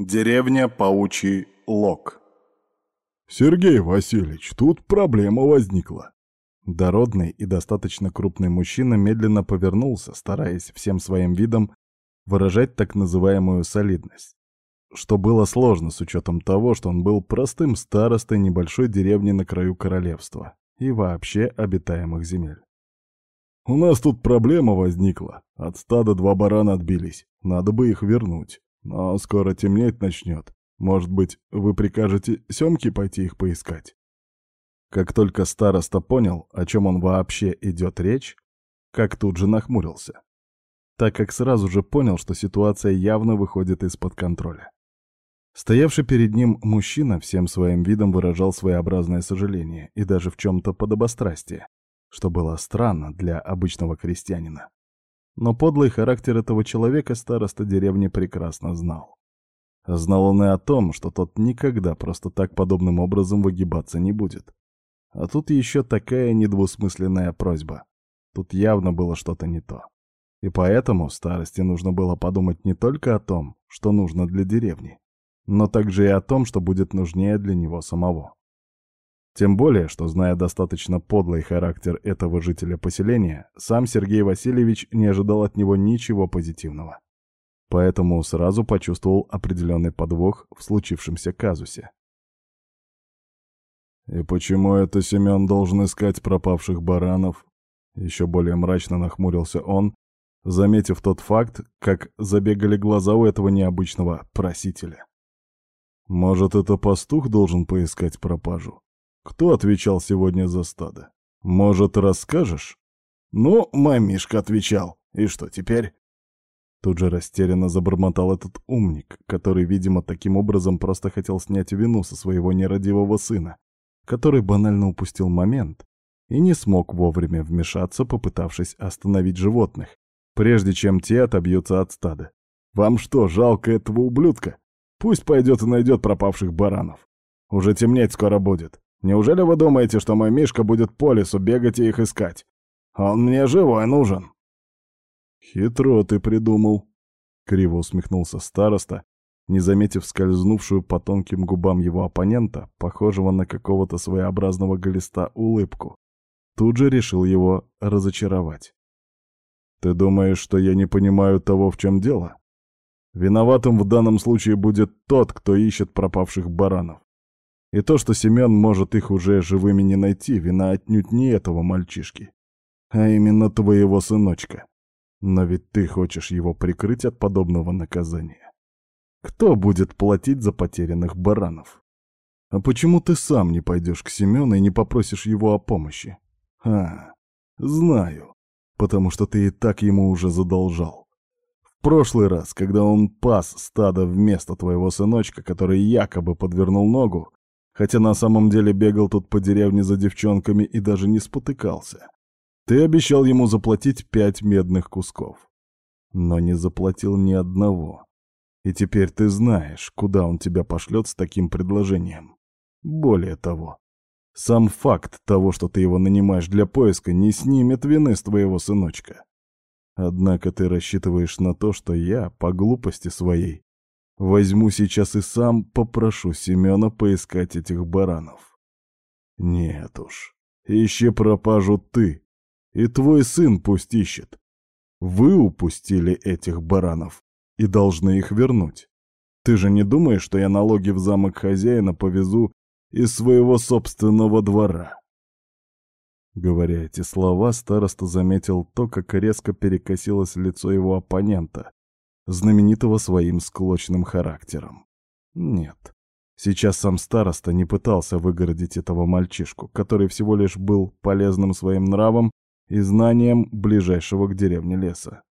Деревня Паучий Лог. «Сергей Васильевич, тут проблема возникла». Дородный и достаточно крупный мужчина медленно повернулся, стараясь всем своим видом выражать так называемую солидность. Что было сложно с учетом того, что он был простым старостой небольшой деревни на краю королевства и вообще обитаемых земель. «У нас тут проблема возникла. От стада два барана отбились. Надо бы их вернуть. Но скоро темнеть начнет. Может быть, вы прикажете Семке пойти их поискать?» Как только староста понял, о чем он вообще идет речь, как тут же нахмурился, так как сразу же понял, что ситуация явно выходит из-под контроля. Стоявший перед ним мужчина всем своим видом выражал своеобразное сожаление и даже в чем-то подобострастие, что было странно для обычного крестьянина. Но подлый характер этого человека староста деревни прекрасно знал. Знал он и о том, что тот никогда просто так подобным образом выгибаться не будет. А тут еще такая недвусмысленная просьба. Тут явно было что-то не то. И поэтому старости нужно было подумать не только о том, что нужно для деревни, но также и о том, что будет нужнее для него самого. Тем более, что, зная достаточно подлый характер этого жителя поселения, сам Сергей Васильевич не ожидал от него ничего позитивного. Поэтому сразу почувствовал определенный подвох в случившемся казусе. «И почему это Семен должен искать пропавших баранов?» Еще более мрачно нахмурился он, заметив тот факт, как забегали глаза у этого необычного просителя. Может, это пастух должен поискать пропажу? Кто отвечал сегодня за стадо? Может, расскажешь? Ну, мамишка отвечал. И что теперь? Тут же растерянно забормотал этот умник, который, видимо, таким образом просто хотел снять вину со своего нерадивого сына, который банально упустил момент и не смог вовремя вмешаться, попытавшись остановить животных, прежде чем те отобьются от стада. «Вам что, жалко этого ублюдка? Пусть пойдет и найдет пропавших баранов. Уже темнеть скоро будет. Неужели вы думаете, что мой Мишка будет по лесу бегать и их искать? Он мне живой нужен. Хитро ты придумал. Криво усмехнулся староста, не заметив скользнувшую по тонким губам его оппонента, похожего на какого-то своеобразного глиста, улыбку. Тут же решил его разочаровать. «Ты думаешь, что я не понимаю того, в чем дело? Виноватым в данном случае будет тот, кто ищет пропавших баранов. И то, что Семен может их уже живыми не найти, вина отнюдь не этого мальчишки, а именно твоего сыночка. Но ведь ты хочешь его прикрыть от подобного наказания. Кто будет платить за потерянных баранов? А почему ты сам не пойдешь к Семену и не попросишь его о помощи? А, знаю, потому что ты и так ему уже задолжал прошлый раз, когда он пас стадо вместо твоего сыночка, который якобы подвернул ногу, хотя на самом деле бегал тут по деревне за девчонками и даже не спотыкался, ты обещал ему заплатить пять медных кусков. Но не заплатил ни одного. И теперь ты знаешь, куда он тебя пошлет с таким предложением. Более того, сам факт того, что ты его нанимаешь для поиска, не снимет вины с твоего сыночка. Однако ты рассчитываешь на то, что я, по глупости своей, возьму сейчас и сам попрошу Семена поискать этих баранов. Нет уж, ищи пропажу ты, и твой сын пусть ищет. Вы упустили этих баранов и должны их вернуть. Ты же не думаешь, что я налоги в замок хозяина повезу из своего собственного двора? Говоря эти слова, староста заметил то, как резко перекосилось лицо его оппонента, знаменитого своим склочным характером. Нет, сейчас сам староста не пытался выгородить этого мальчишку, который всего лишь был полезным своим нравом и знанием ближайшего к деревне леса.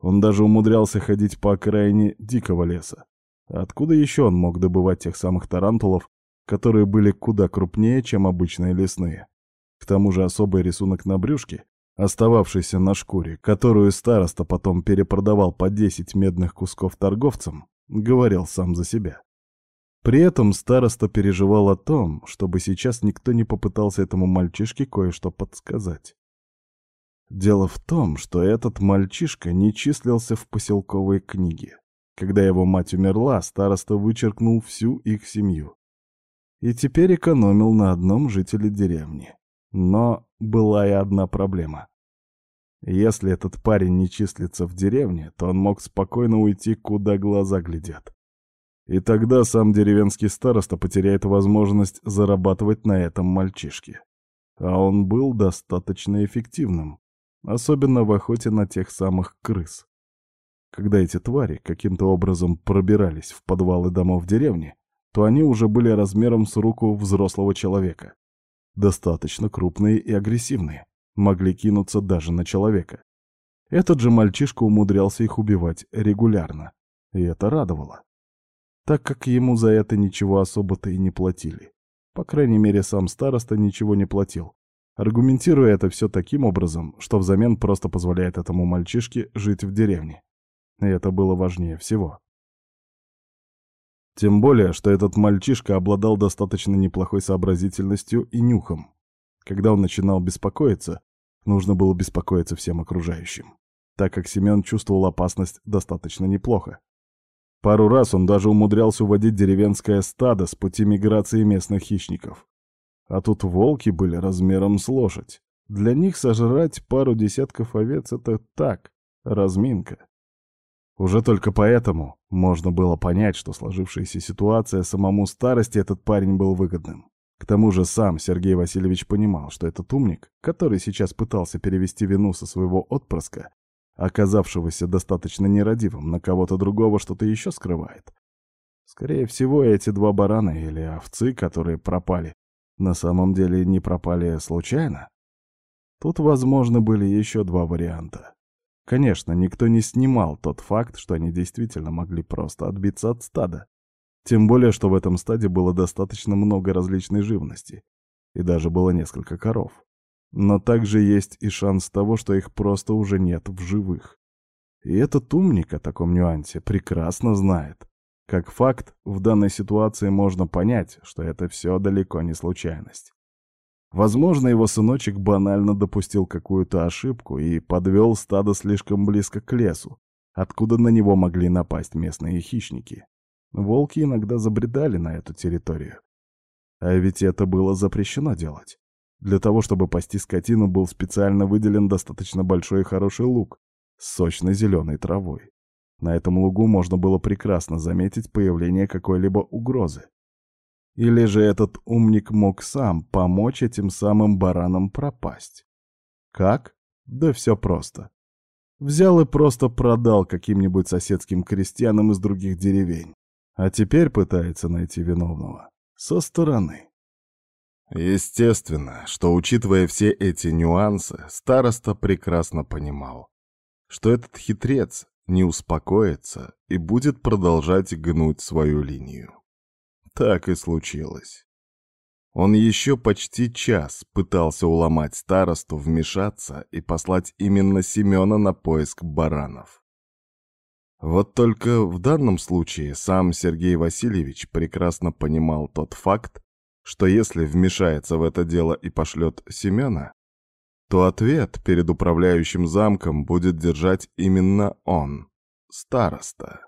Он даже умудрялся ходить по окраине дикого леса. Откуда еще он мог добывать тех самых тарантулов, которые были куда крупнее, чем обычные лесные? К тому же особый рисунок на брюшке, остававшийся на шкуре, которую староста потом перепродавал по 10 медных кусков торговцам, говорил сам за себя. При этом староста переживал о том, чтобы сейчас никто не попытался этому мальчишке кое-что подсказать. Дело в том, что этот мальчишка не числился в поселковой книге. Когда его мать умерла, староста вычеркнул всю их семью. И теперь экономил на одном жителе деревни. Но была и одна проблема. Если этот парень не числится в деревне, то он мог спокойно уйти, куда глаза глядят. И тогда сам деревенский староста потеряет возможность зарабатывать на этом мальчишке. А он был достаточно эффективным, особенно в охоте на тех самых крыс. Когда эти твари каким-то образом пробирались в подвалы домов деревни, то они уже были размером с руку взрослого человека. Достаточно крупные и агрессивные, могли кинуться даже на человека. Этот же мальчишка умудрялся их убивать регулярно, и это радовало, так как ему за это ничего особо-то и не платили. По крайней мере, сам староста ничего не платил, аргументируя это все таким образом, что взамен просто позволяет этому мальчишке жить в деревне. И это было важнее всего. Тем более, что этот мальчишка обладал достаточно неплохой сообразительностью и нюхом. Когда он начинал беспокоиться, нужно было беспокоиться всем окружающим, так как Семен чувствовал опасность достаточно неплохо. Пару раз он даже умудрялся уводить деревенское стадо с пути миграции местных хищников. А тут волки были размером с лошадь. Для них сожрать пару десятков овец — это так, разминка. Уже только поэтому можно было понять, что сложившаяся ситуация самому старости этот парень был выгодным. К тому же сам Сергей Васильевич понимал, что этот умник, который сейчас пытался перевести вину со своего отпрыска, оказавшегося достаточно нерадивым, на кого-то другого что-то еще скрывает. Скорее всего, эти два барана или овцы, которые пропали, на самом деле не пропали случайно. Тут, возможно, были еще два варианта. Конечно, никто не снимал тот факт, что они действительно могли просто отбиться от стада. Тем более, что в этом стаде было достаточно много различной живности, и даже было несколько коров. Но также есть и шанс того, что их просто уже нет в живых. И этот умник о таком нюансе прекрасно знает. Как факт, в данной ситуации можно понять, что это все далеко не случайность. Возможно, его сыночек банально допустил какую-то ошибку и подвел стадо слишком близко к лесу, откуда на него могли напасть местные хищники. Волки иногда забредали на эту территорию. А ведь это было запрещено делать. Для того, чтобы пасти скотину, был специально выделен достаточно большой и хороший луг с сочной зеленой травой. На этом лугу можно было прекрасно заметить появление какой-либо угрозы. Или же этот умник мог сам помочь этим самым баранам пропасть? Как? Да все просто. Взял и просто продал каким-нибудь соседским крестьянам из других деревень. А теперь пытается найти виновного. Со стороны. Естественно, что, учитывая все эти нюансы, староста прекрасно понимал, что этот хитрец не успокоится и будет продолжать гнуть свою линию. Так и случилось. Он еще почти час пытался уломать старосту вмешаться и послать именно Семена на поиск баранов. Вот только в данном случае сам Сергей Васильевич прекрасно понимал тот факт, что если вмешается в это дело и пошлет Семена, то ответ перед управляющим замком будет держать именно он, староста.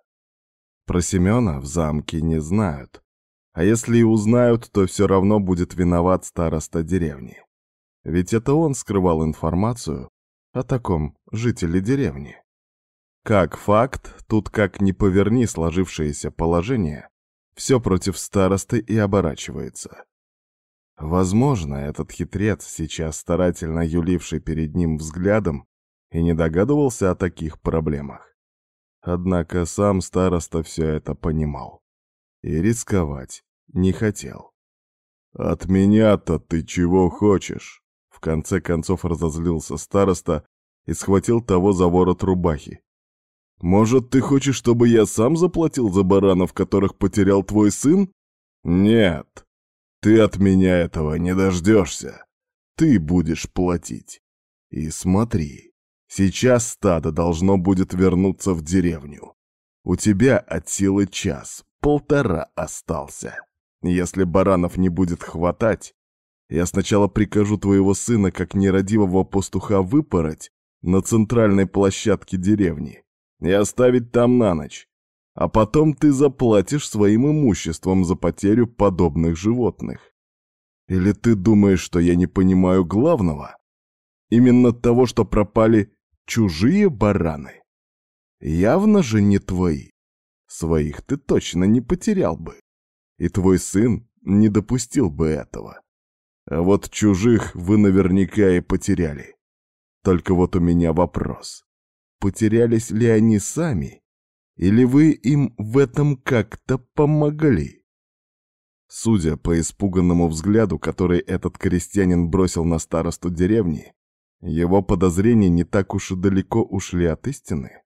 Про Семена в замке не знают, а если и узнают, то все равно будет виноват староста деревни. Ведь это он скрывал информацию о таком жителе деревни. Как факт, тут как ни поверни сложившееся положение, все против старосты и оборачивается. Возможно, этот хитрец, сейчас старательно юливший перед ним взглядом, и не догадывался о таких проблемах. Однако сам староста все это понимал. И рисковать не хотел. «От меня-то ты чего хочешь?» В конце концов разозлился староста и схватил того за ворот рубахи. «Может, ты хочешь, чтобы я сам заплатил за баранов, которых потерял твой сын?» «Нет, ты от меня этого не дождешься. Ты будешь платить. И смотри, сейчас стадо должно будет вернуться в деревню. У тебя от силы час, полтора остался». Если баранов не будет хватать, я сначала прикажу твоего сына как нерадивого пастуха выпороть на центральной площадке деревни и оставить там на ночь. а потом ты заплатишь своим имуществом за потерю подобных животных. Или ты думаешь, что я не понимаю главного? Именно того, что пропали чужие бараны. Явно же не твои. Своих ты точно не потерял бы. И твой сын не допустил бы этого. А вот чужих вы наверняка и потеряли. Только вот у меня вопрос. Потерялись ли они сами? Или вы им в этом как-то помогли? Судя по испуганному взгляду, который этот крестьянин бросил на старосту деревни, его подозрения не так уж и далеко ушли от истины.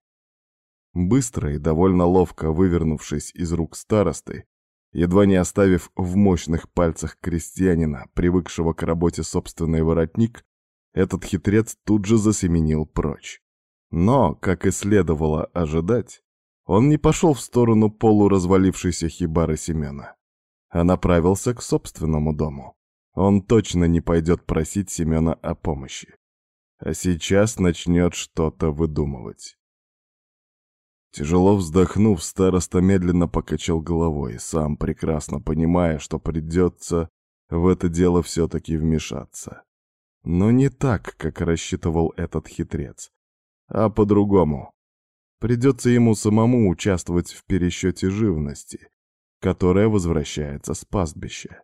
Быстро и довольно ловко вывернувшись из рук старосты, едва не оставив в мощных пальцах крестьянина, привыкшего к работе собственный воротник, этот хитрец тут же засеменил прочь. Но, как и следовало ожидать, он не пошел в сторону полуразвалившейся хибары Семена, а направился к собственному дому. Он точно не пойдет просить Семена о помощи. А сейчас начнет что-то выдумывать. Тяжело вздохнув, староста медленно покачал головой, сам прекрасно понимая, что придется в это дело все-таки вмешаться. Но не так, как рассчитывал этот хитрец, а по-другому. Придется ему самому участвовать в пересчете живности, которая возвращается с пастбища.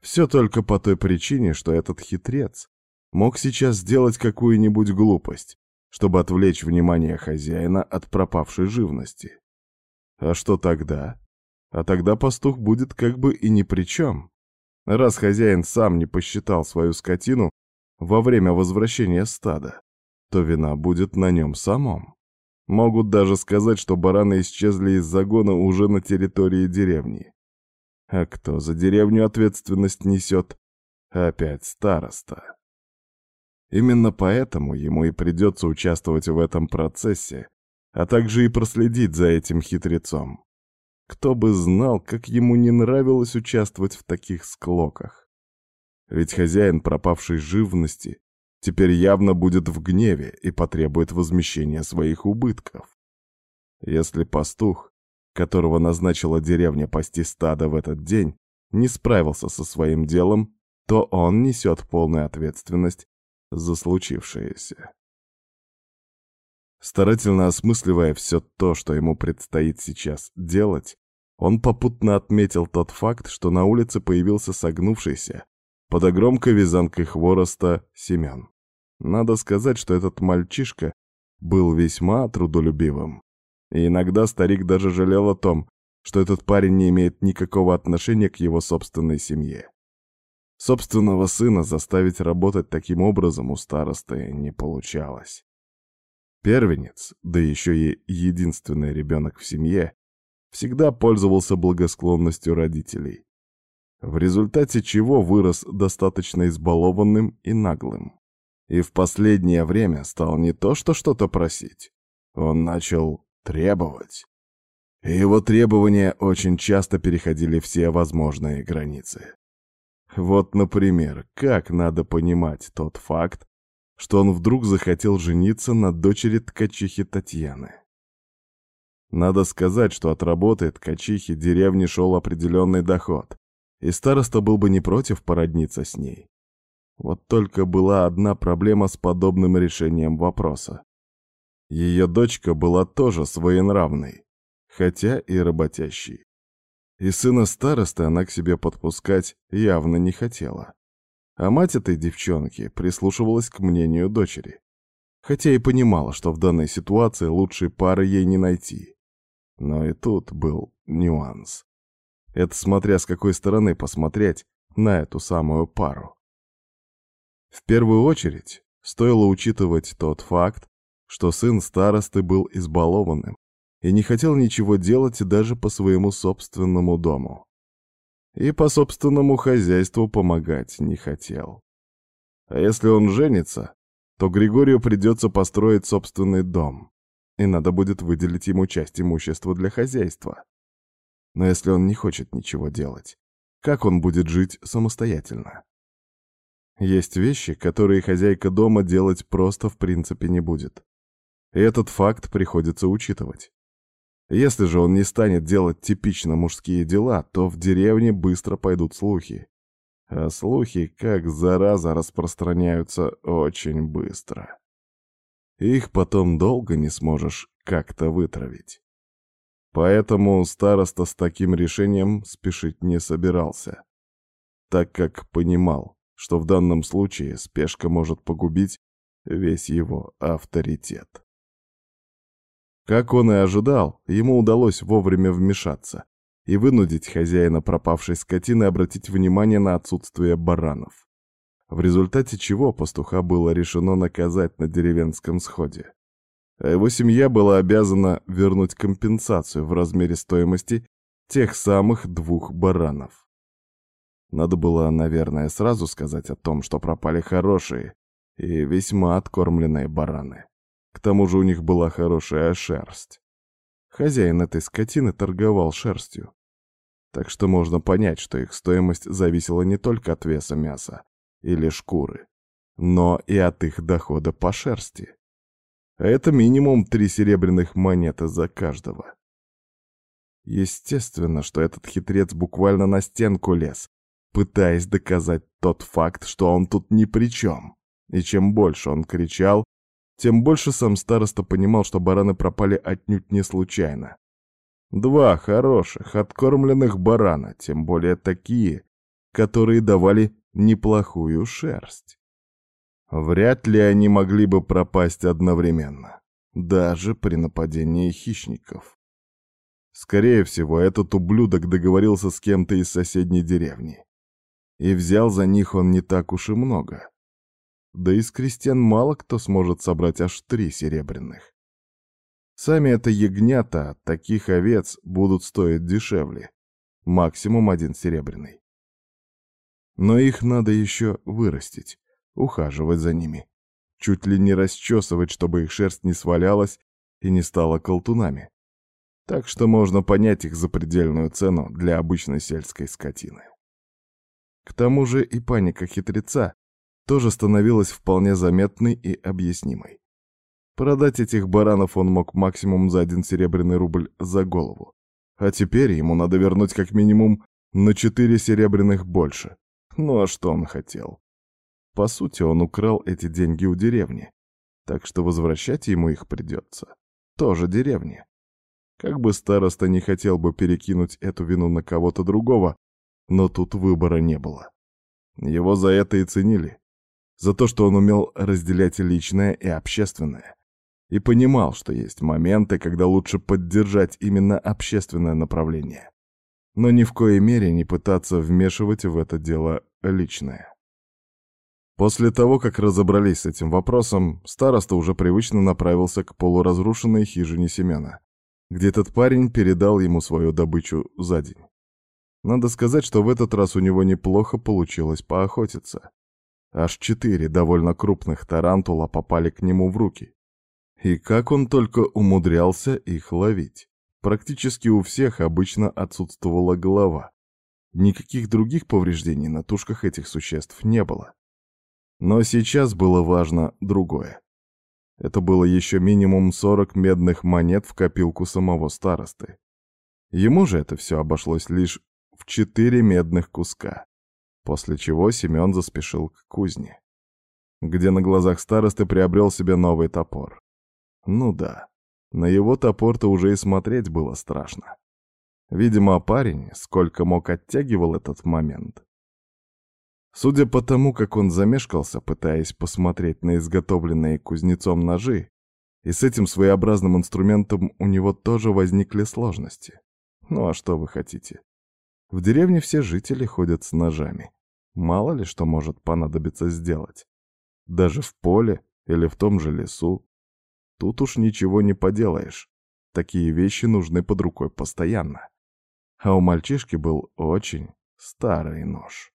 Все только по той причине, что этот хитрец мог сейчас сделать какую-нибудь глупость, чтобы отвлечь внимание хозяина от пропавшей живности. А что тогда? А тогда пастух будет как бы и ни при чем. Раз хозяин сам не посчитал свою скотину во время возвращения стада, то вина будет на нем самом. Могут даже сказать, что бараны исчезли из загона уже на территории деревни. А кто за деревню ответственность несет? Опять староста. Именно поэтому ему и придется участвовать в этом процессе, а также и проследить за этим хитрецом. Кто бы знал, как ему не нравилось участвовать в таких склоках. Ведь хозяин пропавшей живности теперь явно будет в гневе и потребует возмещения своих убытков. Если пастух, которого назначила деревня пасти стадо в этот день, не справился со своим делом, то он несет полную ответственность за случившееся. Старательно осмысливая все то, что ему предстоит сейчас делать, он попутно отметил тот факт, что на улице появился согнувшийся под огромкой вязанкой хвороста Семен. Надо сказать, что этот мальчишка был весьма трудолюбивым. И иногда старик даже жалел о том, что этот парень не имеет никакого отношения к его собственной семье. Собственного сына заставить работать таким образом у старосты не получалось. Первенец, да еще и единственный ребенок в семье, всегда пользовался благосклонностью родителей, в результате чего вырос достаточно избалованным и наглым. И в последнее время стал не то что что-то просить, он начал требовать. И его требования очень часто переходили все возможные границы. Вот, например, как надо понимать тот факт, что он вдруг захотел жениться на дочери ткачихи Татьяны. Надо сказать, что от работы ткачихи деревни шел определенный доход, и староста был бы не против породниться с ней. Вот только была одна проблема с подобным решением вопроса. Ее дочка была тоже своенравной, хотя и работящей и сына старосты она к себе подпускать явно не хотела. А мать этой девчонки прислушивалась к мнению дочери, хотя и понимала, что в данной ситуации лучшей пары ей не найти. Но и тут был нюанс. Это смотря с какой стороны посмотреть на эту самую пару. В первую очередь стоило учитывать тот факт, что сын старосты был избалованным и не хотел ничего делать даже по своему собственному дому. И по собственному хозяйству помогать не хотел. А если он женится, то Григорию придется построить собственный дом, и надо будет выделить ему часть имущества для хозяйства. Но если он не хочет ничего делать, как он будет жить самостоятельно? Есть вещи, которые хозяйка дома делать просто в принципе не будет. И этот факт приходится учитывать. Если же он не станет делать типично мужские дела, то в деревне быстро пойдут слухи. А слухи, как зараза, распространяются очень быстро. Их потом долго не сможешь как-то вытравить. Поэтому староста с таким решением спешить не собирался, так как понимал, что в данном случае спешка может погубить весь его авторитет. Как он и ожидал, ему удалось вовремя вмешаться и вынудить хозяина пропавшей скотины обратить внимание на отсутствие баранов. В результате чего пастуха было решено наказать на деревенском сходе. А его семья была обязана вернуть компенсацию в размере стоимости тех самых двух баранов. Надо было, наверное, сразу сказать о том, что пропали хорошие и весьма откормленные бараны. К тому же у них была хорошая шерсть. Хозяин этой скотины торговал шерстью. Так что можно понять, что их стоимость зависела не только от веса мяса или шкуры, но и от их дохода по шерсти. А это минимум три серебряных монеты за каждого. Естественно, что этот хитрец буквально на стенку лез, пытаясь доказать тот факт, что он тут ни при чем. И чем больше он кричал, тем больше сам староста понимал, что бараны пропали отнюдь не случайно. Два хороших, откормленных барана, тем более такие, которые давали неплохую шерсть. Вряд ли они могли бы пропасть одновременно, даже при нападении хищников. Скорее всего, этот ублюдок договорился с кем-то из соседней деревни. И взял за них он не так уж и много. Да из крестьян мало кто сможет собрать аж три серебряных. Сами это ягнята, таких овец, будут стоить дешевле. Максимум один серебряный. Но их надо еще вырастить, ухаживать за ними. Чуть ли не расчесывать, чтобы их шерсть не свалялась и не стала колтунами. Так что можно понять их запредельную цену для обычной сельской скотины. К тому же и паника хитреца тоже становилась вполне заметной и объяснимой. Продать этих баранов он мог максимум за один серебряный рубль за голову. А теперь ему надо вернуть как минимум на четыре серебряных больше. Ну а что он хотел? По сути, он украл эти деньги у деревни. Так что возвращать ему их придется. Тоже деревне. Как бы староста не хотел бы перекинуть эту вину на кого-то другого, но тут выбора не было. Его за это и ценили за то, что он умел разделять личное и общественное. И понимал, что есть моменты, когда лучше поддержать именно общественное направление. Но ни в коей мере не пытаться вмешивать в это дело личное. После того, как разобрались с этим вопросом, староста уже привычно направился к полуразрушенной хижине Семена, где этот парень передал ему свою добычу за день. Надо сказать, что в этот раз у него неплохо получилось поохотиться. Аж четыре довольно крупных тарантула попали к нему в руки. И как он только умудрялся их ловить. Практически у всех обычно отсутствовала голова. Никаких других повреждений на тушках этих существ не было. Но сейчас было важно другое. Это было еще минимум 40 медных монет в копилку самого старосты. Ему же это все обошлось лишь в четыре медных куска. После чего Семен заспешил к кузне, где на глазах старосты приобрел себе новый топор. Ну да, на его топор-то уже и смотреть было страшно. Видимо, парень сколько мог оттягивал этот момент. Судя по тому, как он замешкался, пытаясь посмотреть на изготовленные кузнецом ножи, и с этим своеобразным инструментом у него тоже возникли сложности. Ну а что вы хотите? В деревне все жители ходят с ножами. Мало ли что может понадобиться сделать. Даже в поле или в том же лесу. Тут уж ничего не поделаешь. Такие вещи нужны под рукой постоянно. А у мальчишки был очень старый нож.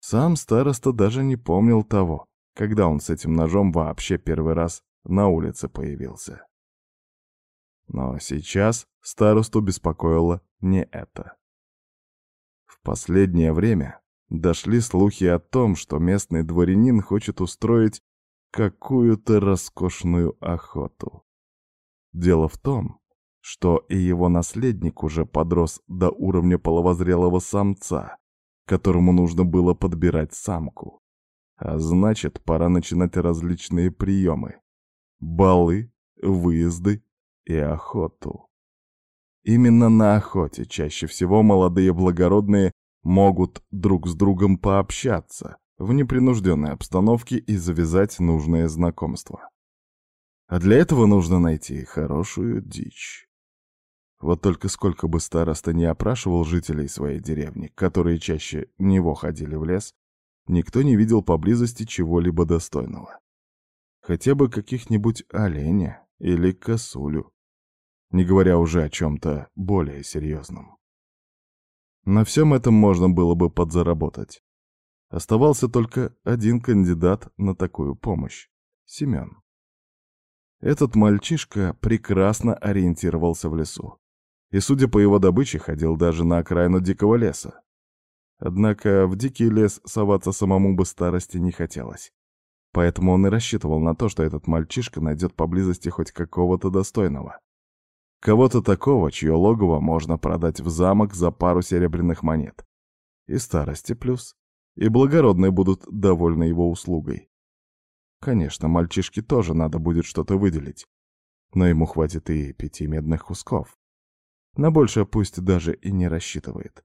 Сам староста даже не помнил того, когда он с этим ножом вообще первый раз на улице появился. Но сейчас старосту беспокоило не это. В последнее время дошли слухи о том, что местный дворянин хочет устроить какую-то роскошную охоту. Дело в том, что и его наследник уже подрос до уровня половозрелого самца, которому нужно было подбирать самку. А значит, пора начинать различные приемы. Балы, выезды и охоту. Именно на охоте чаще всего молодые благородные могут друг с другом пообщаться в непринужденной обстановке и завязать нужное знакомство. А для этого нужно найти хорошую дичь. Вот только сколько бы староста не опрашивал жителей своей деревни, которые чаще него ходили в лес, никто не видел поблизости чего-либо достойного. Хотя бы каких-нибудь оленя или косулю, не говоря уже о чем-то более серьезном. На всем этом можно было бы подзаработать. Оставался только один кандидат на такую помощь — Семен. Этот мальчишка прекрасно ориентировался в лесу. И, судя по его добыче, ходил даже на окраину дикого леса. Однако в дикий лес соваться самому бы старости не хотелось. Поэтому он и рассчитывал на то, что этот мальчишка найдет поблизости хоть какого-то достойного. Кого-то такого, чье логово можно продать в замок за пару серебряных монет. И старости плюс. И благородные будут довольны его услугой. Конечно, мальчишке тоже надо будет что-то выделить. Но ему хватит и пяти медных кусков. На большее пусть даже и не рассчитывает.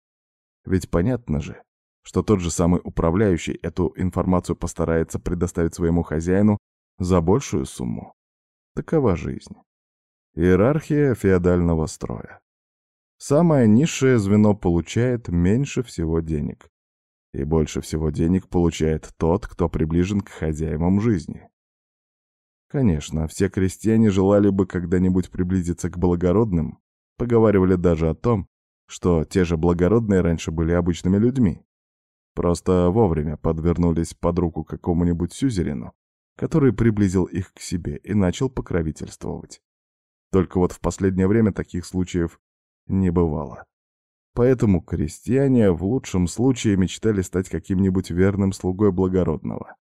Ведь понятно же, что тот же самый управляющий эту информацию постарается предоставить своему хозяину за большую сумму. Такова жизнь. Иерархия феодального строя. Самое низшее звено получает меньше всего денег. И больше всего денег получает тот, кто приближен к хозяевам жизни. Конечно, все крестьяне желали бы когда-нибудь приблизиться к благородным, поговаривали даже о том, что те же благородные раньше были обычными людьми. Просто вовремя подвернулись под руку какому-нибудь сюзерину, который приблизил их к себе и начал покровительствовать. Только вот в последнее время таких случаев не бывало. Поэтому крестьяне в лучшем случае мечтали стать каким-нибудь верным слугой благородного.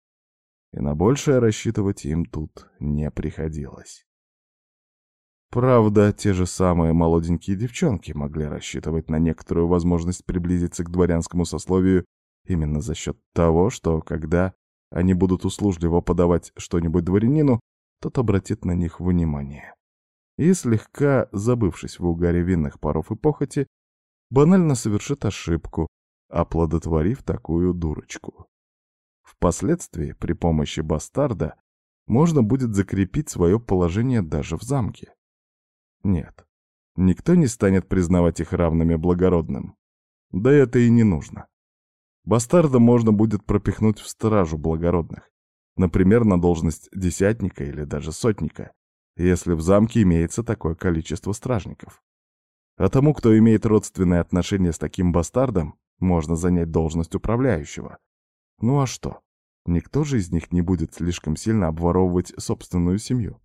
И на большее рассчитывать им тут не приходилось. Правда, те же самые молоденькие девчонки могли рассчитывать на некоторую возможность приблизиться к дворянскому сословию именно за счет того, что когда они будут услужливо подавать что-нибудь дворянину, тот обратит на них внимание и, слегка забывшись в угаре винных паров и похоти, банально совершит ошибку, оплодотворив такую дурочку. Впоследствии при помощи бастарда можно будет закрепить свое положение даже в замке. Нет, никто не станет признавать их равными благородным. Да это и не нужно. Бастарда можно будет пропихнуть в стражу благородных, например, на должность десятника или даже сотника, если в замке имеется такое количество стражников. А тому, кто имеет родственные отношения с таким бастардом, можно занять должность управляющего. Ну а что? Никто же из них не будет слишком сильно обворовывать собственную семью.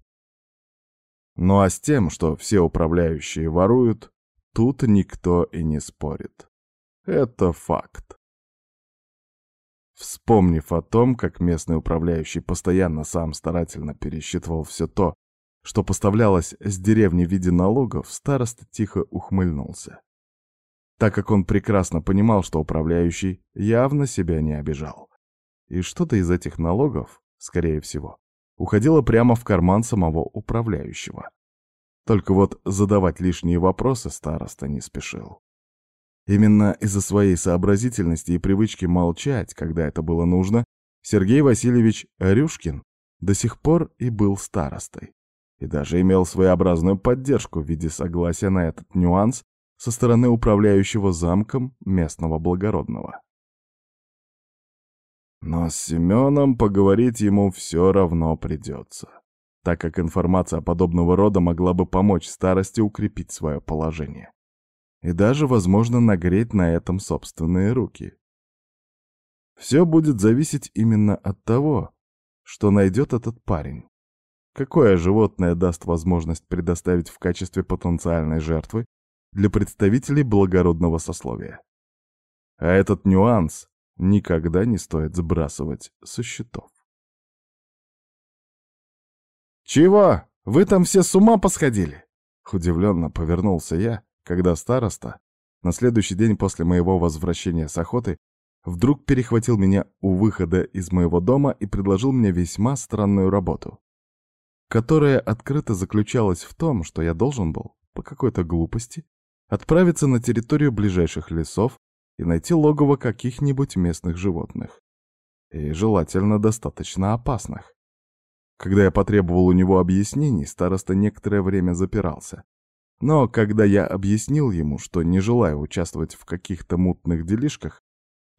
Ну а с тем, что все управляющие воруют, тут никто и не спорит. Это факт. Вспомнив о том, как местный управляющий постоянно сам старательно пересчитывал все то, что поставлялось с деревни в виде налогов, староста тихо ухмыльнулся. Так как он прекрасно понимал, что управляющий явно себя не обижал. И что-то из этих налогов, скорее всего, уходило прямо в карман самого управляющего. Только вот задавать лишние вопросы староста не спешил. Именно из-за своей сообразительности и привычки молчать, когда это было нужно, Сергей Васильевич Рюшкин до сих пор и был старостой и даже имел своеобразную поддержку в виде согласия на этот нюанс со стороны управляющего замком местного благородного. Но с Семеном поговорить ему все равно придется, так как информация подобного рода могла бы помочь старости укрепить свое положение. И даже, возможно, нагреть на этом собственные руки. Все будет зависеть именно от того, что найдет этот парень. Какое животное даст возможность предоставить в качестве потенциальной жертвы для представителей благородного сословия? А этот нюанс никогда не стоит сбрасывать со счетов. «Чего? Вы там все с ума посходили? Удивленно повернулся я, когда староста, на следующий день после моего возвращения с охоты, вдруг перехватил меня у выхода из моего дома и предложил мне весьма странную работу, которая открыто заключалась в том, что я должен был, по какой-то глупости, отправиться на территорию ближайших лесов и найти логово каких-нибудь местных животных. И желательно достаточно опасных. Когда я потребовал у него объяснений, староста некоторое время запирался. Но когда я объяснил ему, что не желаю участвовать в каких-то мутных делишках,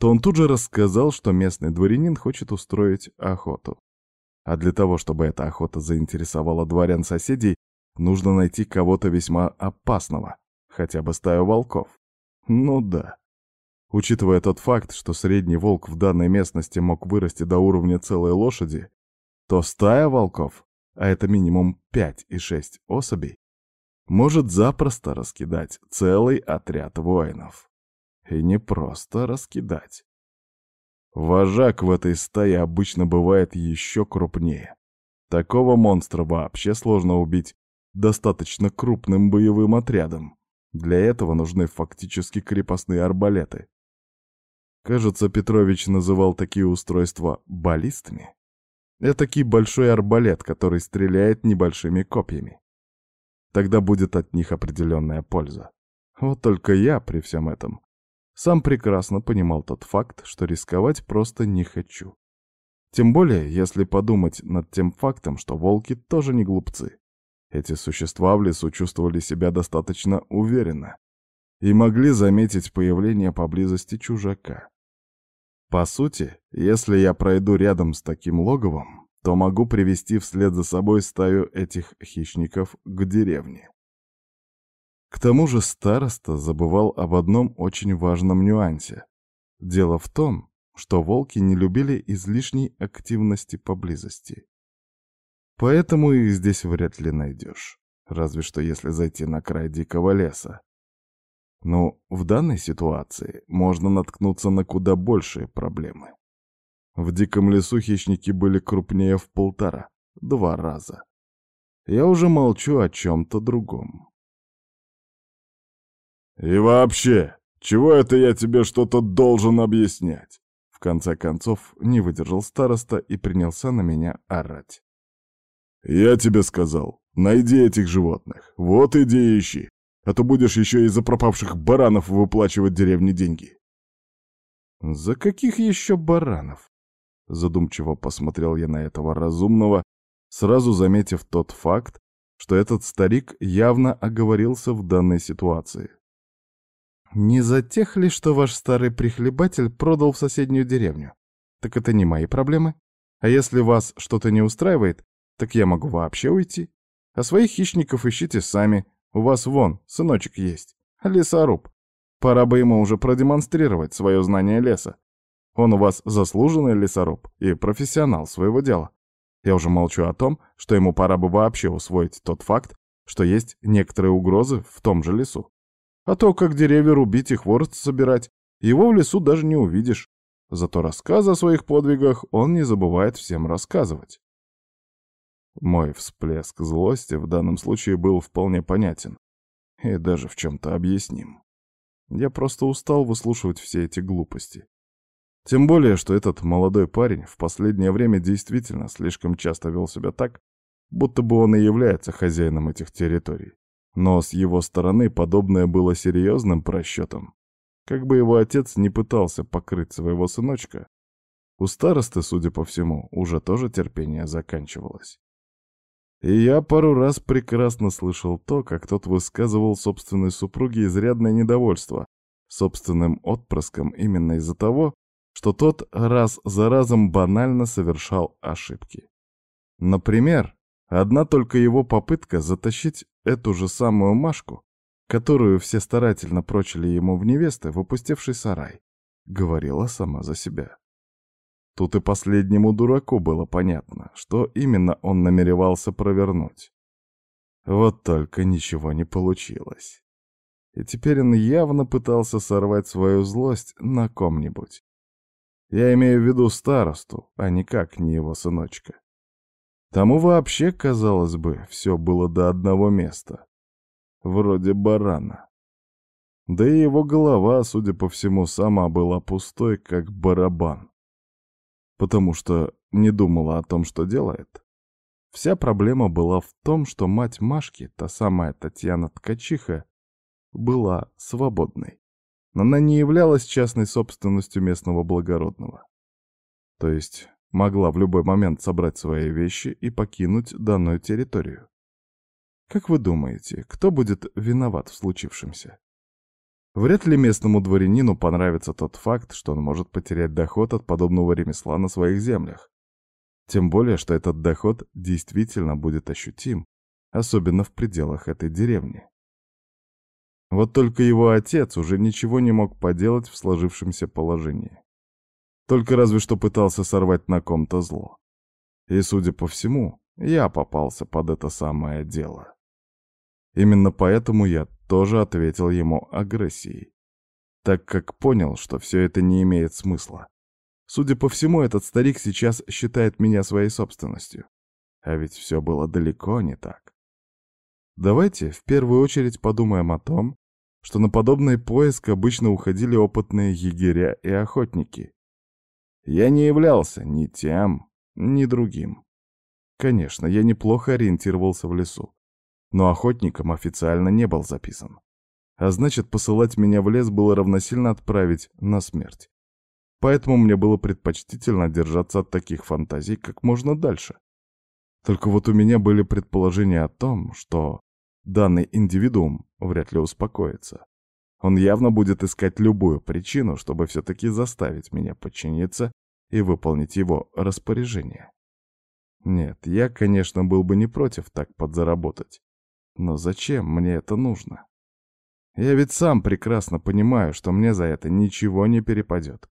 то он тут же рассказал, что местный дворянин хочет устроить охоту. А для того, чтобы эта охота заинтересовала дворян-соседей, нужно найти кого-то весьма опасного, хотя бы стаю волков. Ну да. Учитывая тот факт, что средний волк в данной местности мог вырасти до уровня целой лошади, то стая волков, а это минимум 5 и 6 особей, может запросто раскидать целый отряд воинов. И не просто раскидать. Вожак в этой стае обычно бывает еще крупнее. Такого монстра вообще сложно убить достаточно крупным боевым отрядом. Для этого нужны фактически крепостные арбалеты. Кажется, Петрович называл такие устройства баллистами. Этакий большой арбалет, который стреляет небольшими копьями. Тогда будет от них определенная польза. Вот только я при всем этом сам прекрасно понимал тот факт, что рисковать просто не хочу. Тем более, если подумать над тем фактом, что волки тоже не глупцы. Эти существа в лесу чувствовали себя достаточно уверенно и могли заметить появление поблизости чужака. По сути, если я пройду рядом с таким логовом, то могу привести вслед за собой стаю этих хищников к деревне. К тому же староста забывал об одном очень важном нюансе. Дело в том, что волки не любили излишней активности поблизости. Поэтому их здесь вряд ли найдешь, разве что если зайти на край дикого леса. Но в данной ситуации можно наткнуться на куда большие проблемы. В диком лесу хищники были крупнее в полтора, два раза. Я уже молчу о чем-то другом. «И вообще, чего это я тебе что-то должен объяснять?» В конце концов, не выдержал староста и принялся на меня орать. «Я тебе сказал, найди этих животных, вот иди ищи а то будешь еще и за пропавших баранов выплачивать деревне деньги. «За каких еще баранов?» Задумчиво посмотрел я на этого разумного, сразу заметив тот факт, что этот старик явно оговорился в данной ситуации. «Не за тех ли, что ваш старый прихлебатель продал в соседнюю деревню? Так это не мои проблемы. А если вас что-то не устраивает, так я могу вообще уйти. А своих хищников ищите сами, у вас вон, сыночек есть. Лесоруб. Пора бы ему уже продемонстрировать свое знание леса. Он у вас заслуженный лесоруб и профессионал своего дела. Я уже молчу о том, что ему пора бы вообще усвоить тот факт, что есть некоторые угрозы в том же лесу. А то, как деревья рубить и хворост собирать, его в лесу даже не увидишь. Зато рассказы о своих подвигах он не забывает всем рассказывать. Мой всплеск злости в данном случае был вполне понятен и даже в чем-то объясним. Я просто устал выслушивать все эти глупости. Тем более, что этот молодой парень в последнее время действительно слишком часто вел себя так, будто бы он и является хозяином этих территорий. Но с его стороны подобное было серьезным просчетом. Как бы его отец не пытался покрыть своего сыночка, у старосты, судя по всему, уже тоже терпение заканчивалось. И я пару раз прекрасно слышал то, как тот высказывал собственной супруге изрядное недовольство собственным отпрыском именно из-за того, что тот раз за разом банально совершал ошибки. Например, одна только его попытка затащить эту же самую Машку, которую все старательно прочили ему в невесты, в опустевший сарай, говорила сама за себя. Тут и последнему дураку было понятно, что именно он намеревался провернуть. Вот только ничего не получилось. И теперь он явно пытался сорвать свою злость на ком-нибудь. Я имею в виду старосту, а никак не его сыночка. Тому вообще, казалось бы, все было до одного места. вроде барана. Да и его голова, судя по всему, сама была пустой, как барабан. Потому что не думала о том, что делает. Вся проблема была в том, что мать Машки, та самая Татьяна Ткачиха, была свободной. Но она не являлась частной собственностью местного благородного. То есть могла в любой момент собрать свои вещи и покинуть данную территорию. Как вы думаете, кто будет виноват в случившемся? Вряд ли местному дворянину понравится тот факт, что он может потерять доход от подобного ремесла на своих землях. Тем более, что этот доход действительно будет ощутим, особенно в пределах этой деревни. Вот только его отец уже ничего не мог поделать в сложившемся положении. Только разве что пытался сорвать на ком-то зло. И, судя по всему, я попался под это самое дело. Именно поэтому я тоже ответил ему агрессией, так как понял, что все это не имеет смысла. Судя по всему, этот старик сейчас считает меня своей собственностью. А ведь все было далеко не так. Давайте в первую очередь подумаем о том, что на подобный поиск обычно уходили опытные егеря и охотники. Я не являлся ни тем, ни другим. Конечно, я неплохо ориентировался в лесу но охотником официально не был записан. А значит, посылать меня в лес было равносильно отправить на смерть. Поэтому мне было предпочтительно держаться от таких фантазий как можно дальше. Только вот у меня были предположения о том, что данный индивидуум вряд ли успокоится. Он явно будет искать любую причину, чтобы все-таки заставить меня подчиниться и выполнить его распоряжение. Нет, я, конечно, был бы не против так подзаработать. Но зачем мне это нужно? Я ведь сам прекрасно понимаю, что мне за это ничего не перепадет.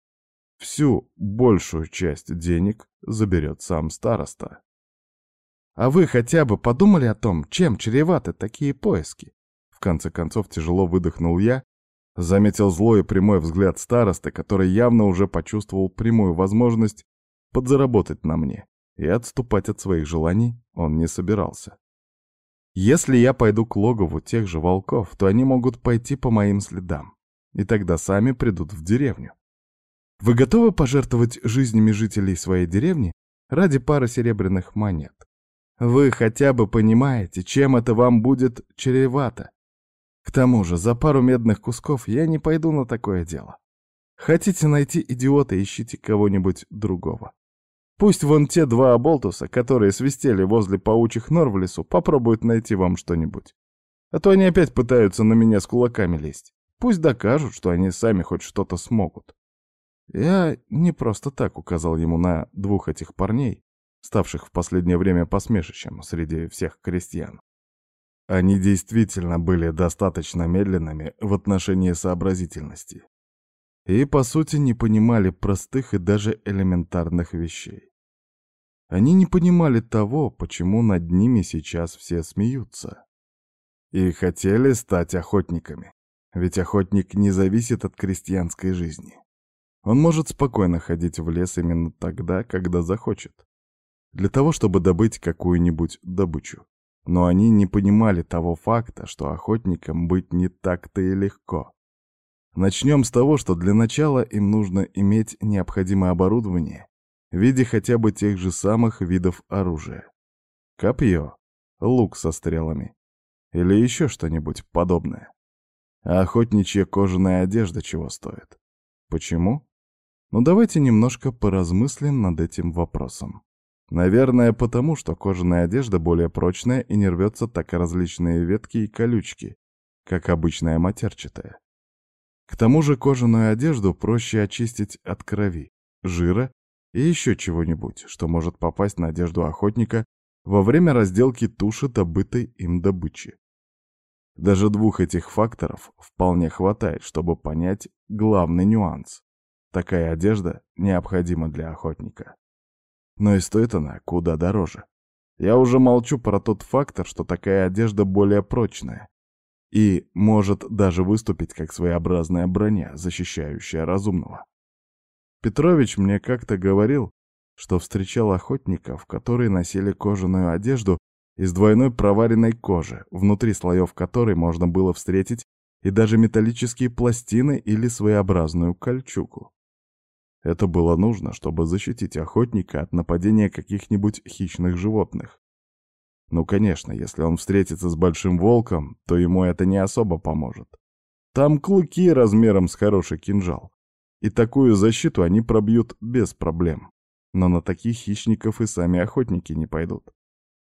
Всю большую часть денег заберет сам староста. А вы хотя бы подумали о том, чем чреваты такие поиски? В конце концов тяжело выдохнул я, заметил злой и прямой взгляд старосты, который явно уже почувствовал прямую возможность подзаработать на мне, и отступать от своих желаний он не собирался. Если я пойду к логову тех же волков, то они могут пойти по моим следам, и тогда сами придут в деревню. Вы готовы пожертвовать жизнями жителей своей деревни ради пары серебряных монет? Вы хотя бы понимаете, чем это вам будет чревато? К тому же, за пару медных кусков я не пойду на такое дело. Хотите найти идиота, ищите кого-нибудь другого. Пусть вон те два оболтуса, которые свистели возле паучих нор в лесу, попробуют найти вам что-нибудь. А то они опять пытаются на меня с кулаками лезть. Пусть докажут, что они сами хоть что-то смогут. Я не просто так указал ему на двух этих парней, ставших в последнее время посмешищем среди всех крестьян. Они действительно были достаточно медленными в отношении сообразительности и, по сути, не понимали простых и даже элементарных вещей. Они не понимали того, почему над ними сейчас все смеются. И хотели стать охотниками, ведь охотник не зависит от крестьянской жизни. Он может спокойно ходить в лес именно тогда, когда захочет, для того, чтобы добыть какую-нибудь добычу. Но они не понимали того факта, что охотникам быть не так-то и легко. Начнем с того, что для начала им нужно иметь необходимое оборудование в виде хотя бы тех же самых видов оружия. Копье, лук со стрелами или еще что-нибудь подобное. А охотничья кожаная одежда чего стоит? Почему? Ну давайте немножко поразмыслим над этим вопросом. Наверное, потому что кожаная одежда более прочная и не рвется так различные ветки и колючки, как обычная матерчатая. К тому же кожаную одежду проще очистить от крови, жира и еще чего-нибудь, что может попасть на одежду охотника во время разделки туши добытой им добычи. Даже двух этих факторов вполне хватает, чтобы понять главный нюанс. Такая одежда необходима для охотника. Но и стоит она куда дороже. Я уже молчу про тот фактор, что такая одежда более прочная, и может даже выступить как своеобразная броня, защищающая разумного. Петрович мне как-то говорил, что встречал охотников, которые носили кожаную одежду из двойной проваренной кожи, внутри слоев которой можно было встретить и даже металлические пластины или своеобразную кольчугу. Это было нужно, чтобы защитить охотника от нападения каких-нибудь хищных животных. Ну, конечно, если он встретится с большим волком, то ему это не особо поможет. Там клыки размером с хороший кинжал. И такую защиту они пробьют без проблем. Но на таких хищников и сами охотники не пойдут.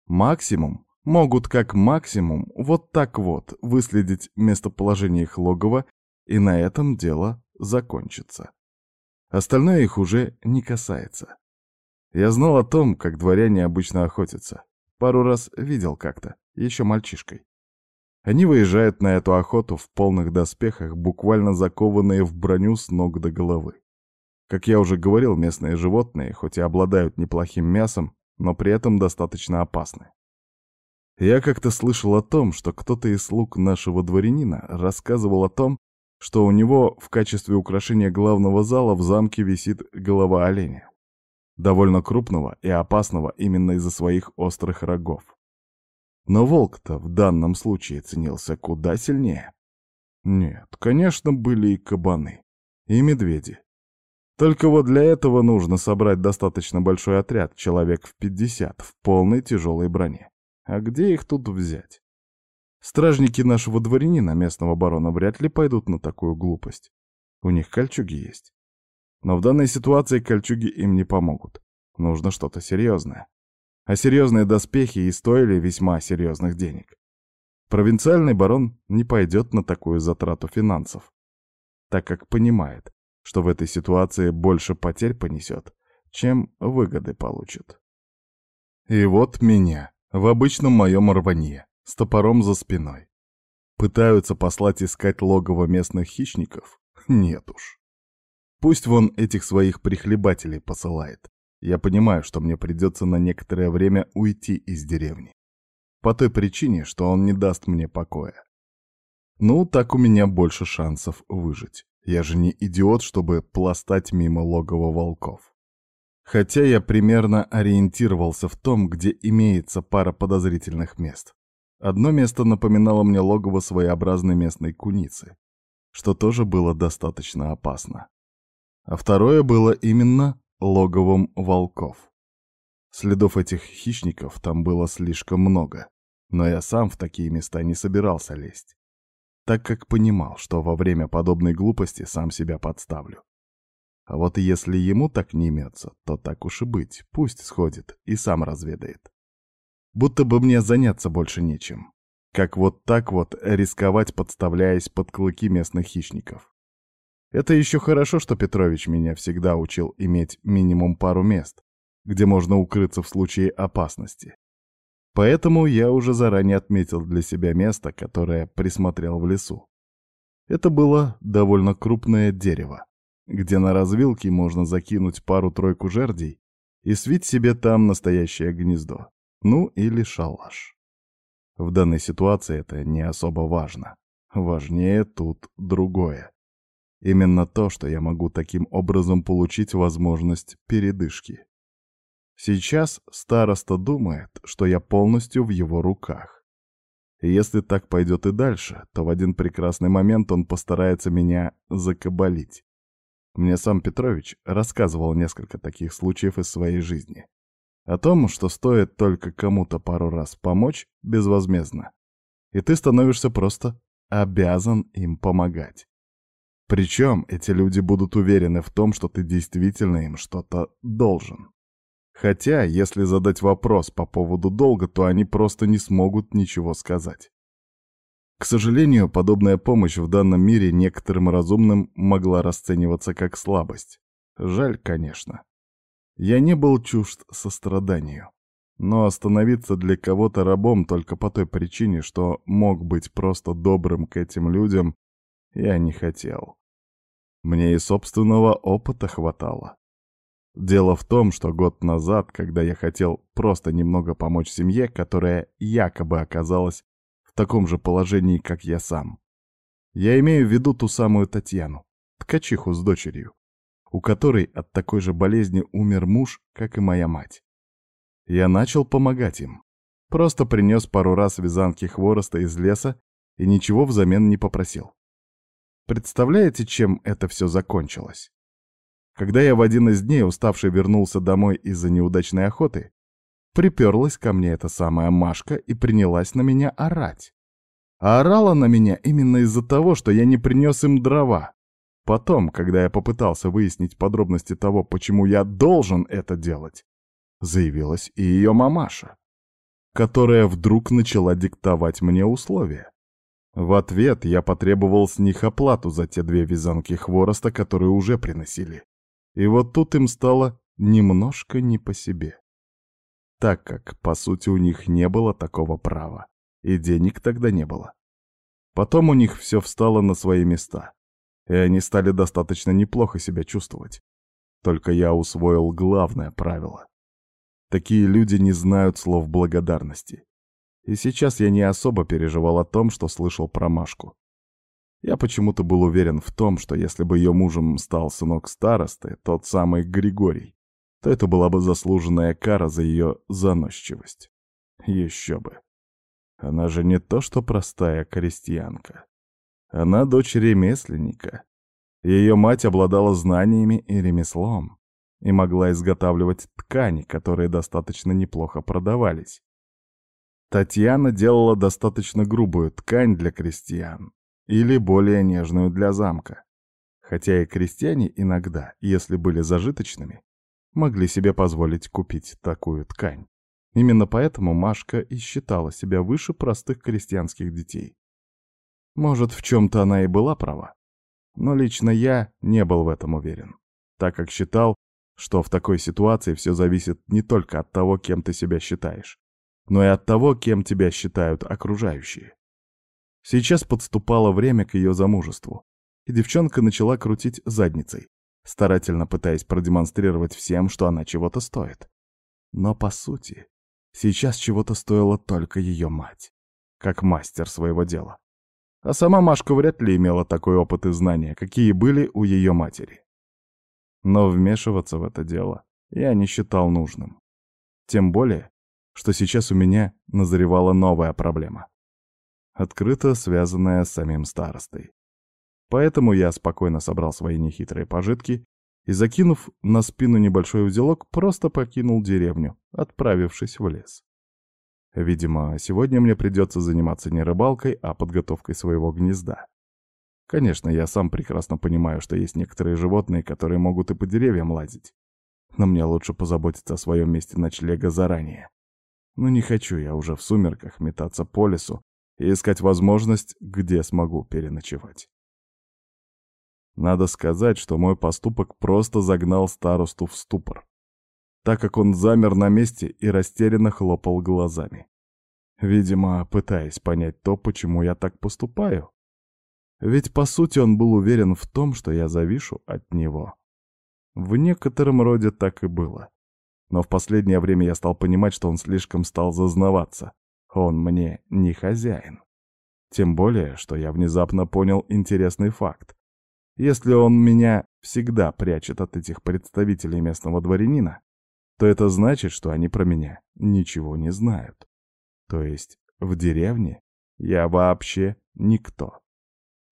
Максимум, могут как максимум вот так вот выследить местоположение их логова, и на этом дело закончится. Остальное их уже не касается. Я знал о том, как дворяне обычно охотятся. Пару раз видел как-то, еще мальчишкой. Они выезжают на эту охоту в полных доспехах, буквально закованные в броню с ног до головы. Как я уже говорил, местные животные, хоть и обладают неплохим мясом, но при этом достаточно опасны. Я как-то слышал о том, что кто-то из слуг нашего дворянина рассказывал о том, что у него в качестве украшения главного зала в замке висит голова оленя довольно крупного и опасного именно из-за своих острых рогов. Но волк-то в данном случае ценился куда сильнее. Нет, конечно, были и кабаны, и медведи. Только вот для этого нужно собрать достаточно большой отряд, человек в 50, в полной тяжелой броне. А где их тут взять? Стражники нашего дворянина, местного барона, вряд ли пойдут на такую глупость. У них кольчуги есть. Но в данной ситуации кольчуги им не помогут. Нужно что-то серьезное. А серьезные доспехи и стоили весьма серьезных денег. Провинциальный барон не пойдет на такую затрату финансов, так как понимает, что в этой ситуации больше потерь понесет, чем выгоды получит. И вот меня, в обычном моем рванье, с топором за спиной. Пытаются послать искать логово местных хищников? Нет уж. Пусть вон этих своих прихлебателей посылает. Я понимаю, что мне придется на некоторое время уйти из деревни. По той причине, что он не даст мне покоя. Ну, так у меня больше шансов выжить. Я же не идиот, чтобы пластать мимо логова волков. Хотя я примерно ориентировался в том, где имеется пара подозрительных мест. Одно место напоминало мне логово своеобразной местной куницы, что тоже было достаточно опасно а второе было именно логовом волков. Следов этих хищников там было слишком много, но я сам в такие места не собирался лезть, так как понимал, что во время подобной глупости сам себя подставлю. А вот если ему так не имется, то так уж и быть, пусть сходит и сам разведает. Будто бы мне заняться больше нечем. Как вот так вот рисковать, подставляясь под клыки местных хищников. Это еще хорошо, что Петрович меня всегда учил иметь минимум пару мест, где можно укрыться в случае опасности. Поэтому я уже заранее отметил для себя место, которое присмотрел в лесу. Это было довольно крупное дерево, где на развилке можно закинуть пару-тройку жердей и свить себе там настоящее гнездо, ну или шалаш. В данной ситуации это не особо важно. Важнее тут другое. Именно то, что я могу таким образом получить возможность передышки. Сейчас староста думает, что я полностью в его руках. Если так пойдет и дальше, то в один прекрасный момент он постарается меня закабалить. Мне сам Петрович рассказывал несколько таких случаев из своей жизни. О том, что стоит только кому-то пару раз помочь безвозмездно. И ты становишься просто обязан им помогать. Причем эти люди будут уверены в том, что ты действительно им что-то должен. Хотя, если задать вопрос по поводу долга, то они просто не смогут ничего сказать. К сожалению, подобная помощь в данном мире некоторым разумным могла расцениваться как слабость. Жаль, конечно. Я не был чужд состраданию. Но остановиться для кого-то рабом только по той причине, что мог быть просто добрым к этим людям, я не хотел. Мне и собственного опыта хватало. Дело в том, что год назад, когда я хотел просто немного помочь семье, которая якобы оказалась в таком же положении, как я сам, я имею в виду ту самую Татьяну, ткачиху с дочерью, у которой от такой же болезни умер муж, как и моя мать. Я начал помогать им. Просто принес пару раз вязанки хвороста из леса и ничего взамен не попросил. Представляете, чем это все закончилось? Когда я в один из дней уставший вернулся домой из-за неудачной охоты, приперлась ко мне эта самая Машка и принялась на меня орать. А орала на меня именно из-за того, что я не принес им дрова. Потом, когда я попытался выяснить подробности того, почему я должен это делать, заявилась и ее мамаша, которая вдруг начала диктовать мне условия. В ответ я потребовал с них оплату за те две вязанки хвороста, которые уже приносили. И вот тут им стало немножко не по себе. Так как, по сути, у них не было такого права, и денег тогда не было. Потом у них все встало на свои места, и они стали достаточно неплохо себя чувствовать. Только я усвоил главное правило. Такие люди не знают слов благодарности. И сейчас я не особо переживал о том, что слышал про Машку. Я почему-то был уверен в том, что если бы ее мужем стал сынок старосты, тот самый Григорий, то это была бы заслуженная кара за ее заносчивость. Еще бы. Она же не то что простая крестьянка. Она дочь ремесленника. Ее мать обладала знаниями и ремеслом и могла изготавливать ткани, которые достаточно неплохо продавались. Татьяна делала достаточно грубую ткань для крестьян, или более нежную для замка. Хотя и крестьяне иногда, если были зажиточными, могли себе позволить купить такую ткань. Именно поэтому Машка и считала себя выше простых крестьянских детей. Может, в чем-то она и была права. Но лично я не был в этом уверен, так как считал, что в такой ситуации все зависит не только от того, кем ты себя считаешь, но и от того, кем тебя считают окружающие. Сейчас подступало время к ее замужеству, и девчонка начала крутить задницей, старательно пытаясь продемонстрировать всем, что она чего-то стоит. Но по сути, сейчас чего-то стоила только ее мать, как мастер своего дела. А сама Машка вряд ли имела такой опыт и знания, какие были у ее матери. Но вмешиваться в это дело я не считал нужным. Тем более, что сейчас у меня назревала новая проблема открыто связанная с самим старостой. Поэтому я спокойно собрал свои нехитрые пожитки и, закинув на спину небольшой узелок, просто покинул деревню, отправившись в лес. Видимо, сегодня мне придется заниматься не рыбалкой, а подготовкой своего гнезда. Конечно, я сам прекрасно понимаю, что есть некоторые животные, которые могут и по деревьям лазить. Но мне лучше позаботиться о своем месте ночлега заранее. Но не хочу я уже в сумерках метаться по лесу, и искать возможность, где смогу переночевать. Надо сказать, что мой поступок просто загнал старосту в ступор, так как он замер на месте и растерянно хлопал глазами. Видимо, пытаясь понять то, почему я так поступаю. Ведь, по сути, он был уверен в том, что я завишу от него. В некотором роде так и было. Но в последнее время я стал понимать, что он слишком стал зазнаваться. Он мне не хозяин. Тем более, что я внезапно понял интересный факт. Если он меня всегда прячет от этих представителей местного дворянина, то это значит, что они про меня ничего не знают. То есть в деревне я вообще никто.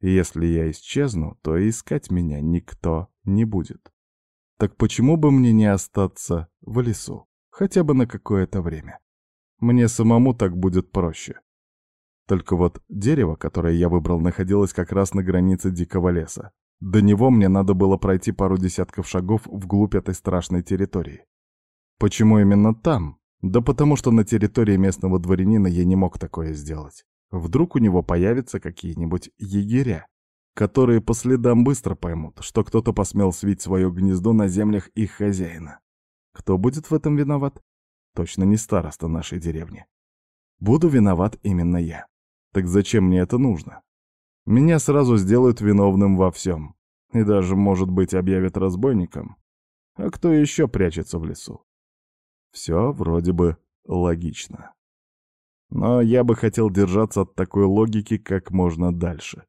Если я исчезну, то искать меня никто не будет. Так почему бы мне не остаться в лесу, хотя бы на какое-то время? Мне самому так будет проще. Только вот дерево, которое я выбрал, находилось как раз на границе дикого леса. До него мне надо было пройти пару десятков шагов вглубь этой страшной территории. Почему именно там? Да потому что на территории местного дворянина я не мог такое сделать. Вдруг у него появятся какие-нибудь егеря, которые по следам быстро поймут, что кто-то посмел свить свое гнездо на землях их хозяина. Кто будет в этом виноват? Точно не староста нашей деревни. Буду виноват именно я. Так зачем мне это нужно? Меня сразу сделают виновным во всем. И даже, может быть, объявят разбойником. А кто еще прячется в лесу? Все вроде бы логично. Но я бы хотел держаться от такой логики как можно дальше.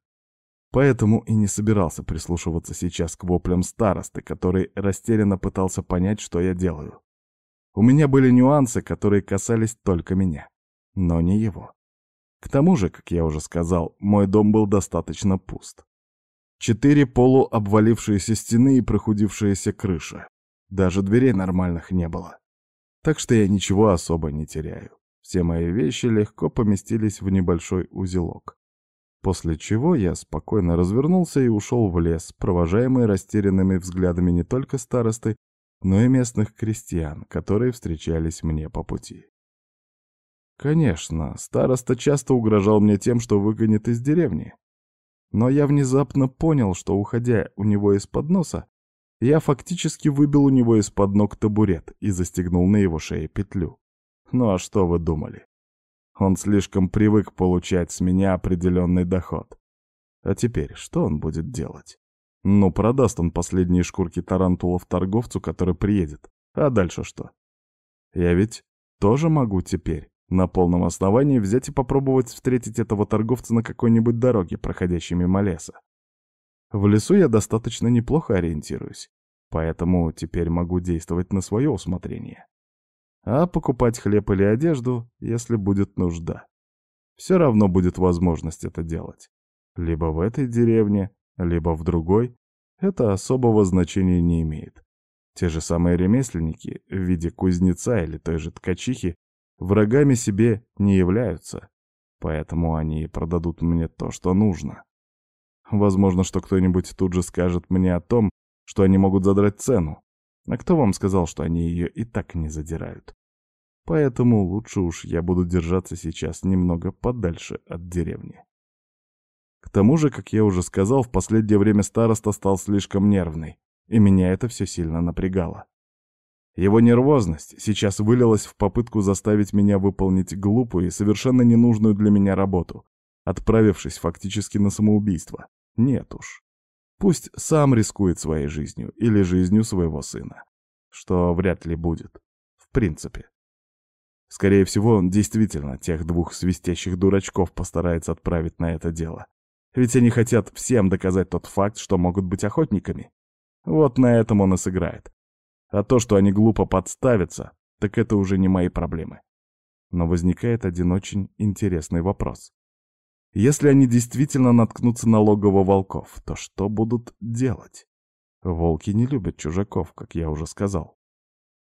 Поэтому и не собирался прислушиваться сейчас к воплям старосты, который растерянно пытался понять, что я делаю. У меня были нюансы, которые касались только меня. но не его. К тому же, как я уже сказал, мой дом был достаточно пуст. Четыре полуобвалившиеся стены и прохудившаяся крыша. Даже дверей нормальных не было. Так что я ничего особо не теряю. Все мои вещи легко поместились в небольшой узелок. После чего я спокойно развернулся и ушел в лес, провожаемый растерянными взглядами не только старосты, но и местных крестьян, которые встречались мне по пути. Конечно, староста часто угрожал мне тем, что выгонит из деревни. Но я внезапно понял, что, уходя у него из-под носа, я фактически выбил у него из-под ног табурет и застегнул на его шее петлю. Ну а что вы думали? Он слишком привык получать с меня определенный доход. А теперь что он будет делать? Ну, продаст он последние шкурки тарантулов торговцу, который приедет. А дальше что? Я ведь тоже могу теперь на полном основании взять и попробовать встретить этого торговца на какой-нибудь дороге, проходящей мимо леса. В лесу я достаточно неплохо ориентируюсь, поэтому теперь могу действовать на свое усмотрение. А покупать хлеб или одежду, если будет нужда. Все равно будет возможность это делать. Либо в этой деревне, либо в другой. Это особого значения не имеет. Те же самые ремесленники в виде кузнеца или той же ткачихи врагами себе не являются, поэтому они продадут мне то, что нужно. Возможно, что кто-нибудь тут же скажет мне о том, что они могут задрать цену. А кто вам сказал, что они ее и так не задирают? Поэтому лучше уж я буду держаться сейчас немного подальше от деревни. К тому же, как я уже сказал, в последнее время староста стал слишком нервный, и меня это все сильно напрягало. Его нервозность сейчас вылилась в попытку заставить меня выполнить глупую и совершенно ненужную для меня работу, отправившись фактически на самоубийство. Нет уж. Пусть сам рискует своей жизнью или жизнью своего сына. Что вряд ли будет. В принципе. Скорее всего, он действительно тех двух свистящих дурачков постарается отправить на это дело. Ведь они хотят всем доказать тот факт, что могут быть охотниками. Вот на этом он и сыграет. А то, что они глупо подставятся, так это уже не мои проблемы. Но возникает один очень интересный вопрос. Если они действительно наткнутся на логово волков, то что будут делать? Волки не любят чужаков, как я уже сказал.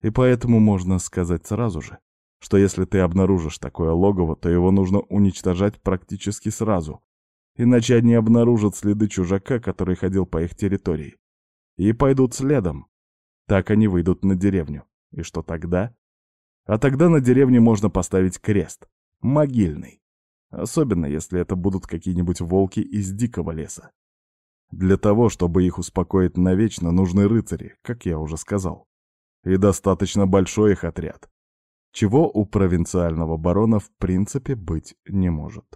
И поэтому можно сказать сразу же, что если ты обнаружишь такое логово, то его нужно уничтожать практически сразу, иначе они обнаружат следы чужака, который ходил по их территории, и пойдут следом, так они выйдут на деревню. И что тогда? А тогда на деревне можно поставить крест. Могильный. Особенно, если это будут какие-нибудь волки из дикого леса. Для того, чтобы их успокоить навечно, нужны рыцари, как я уже сказал. И достаточно большой их отряд. Чего у провинциального барона в принципе быть не может.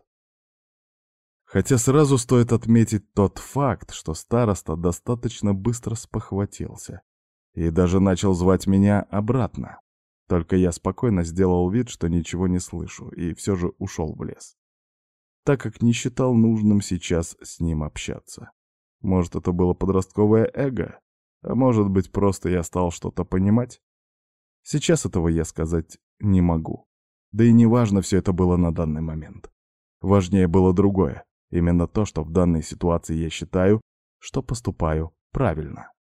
Хотя сразу стоит отметить тот факт, что староста достаточно быстро спохватился и даже начал звать меня обратно. Только я спокойно сделал вид, что ничего не слышу, и все же ушел в лес. Так как не считал нужным сейчас с ним общаться. Может, это было подростковое эго, а может быть, просто я стал что-то понимать? Сейчас этого я сказать не могу. Да и неважно все это было на данный момент. Важнее было другое. Именно то, что в данной ситуации я считаю, что поступаю правильно.